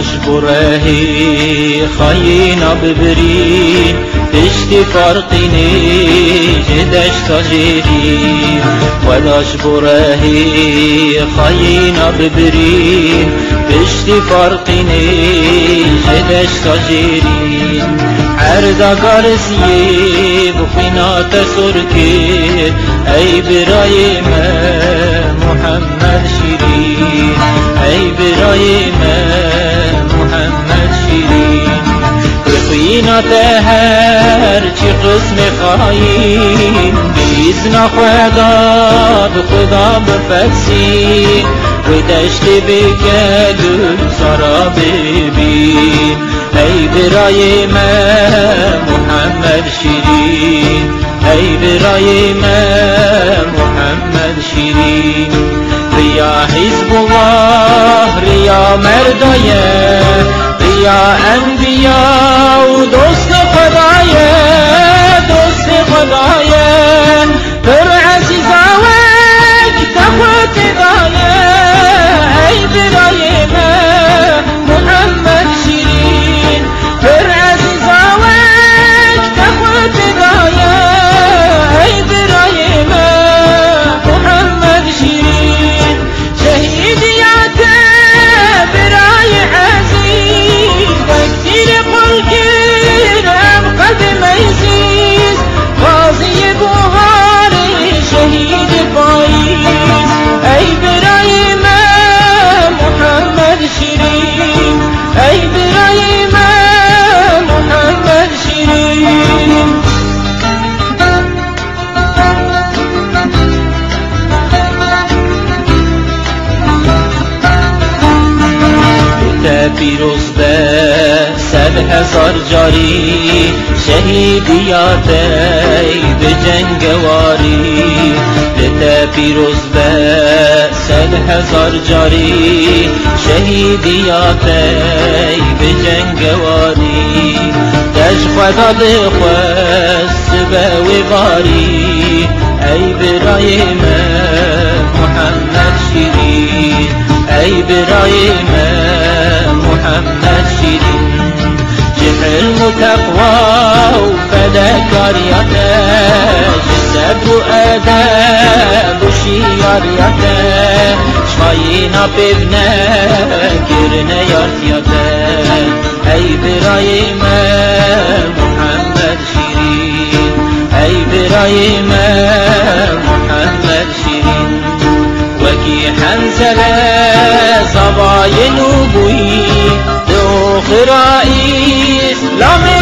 وداش برهی خاینا ببرین پشتی فرقی نیجدش تاجرین وداش برهی خاینا ببرین پشتی فرقی عرضا قارسي بخينا تسركي أي براي محمد شيرين بخينا تهر چي قسم خاين بإذن خدا بخدا بفتسي ودشت بكدل سرا ببين ای برای من محمد شیرین. ای برای من محمد شیرین. ریا حزب الله ریا مردایه. ریا انبیا پیروز به صد هزار جاری شهیدیات به جنگواری به پیروز به صد هزار جاری شهیدیات به جنگواری دش خدا بخواست به وغاری ای برای من محمد شیرین ای برای من فدکاریتش صبر و ادب و شیاریتش شاینا ببنه گرنه یارتیاته ای برای من محمد شیرین ای برای من محمد شیرین وكي حنزلة صباين وبوي دو خرائي Love me.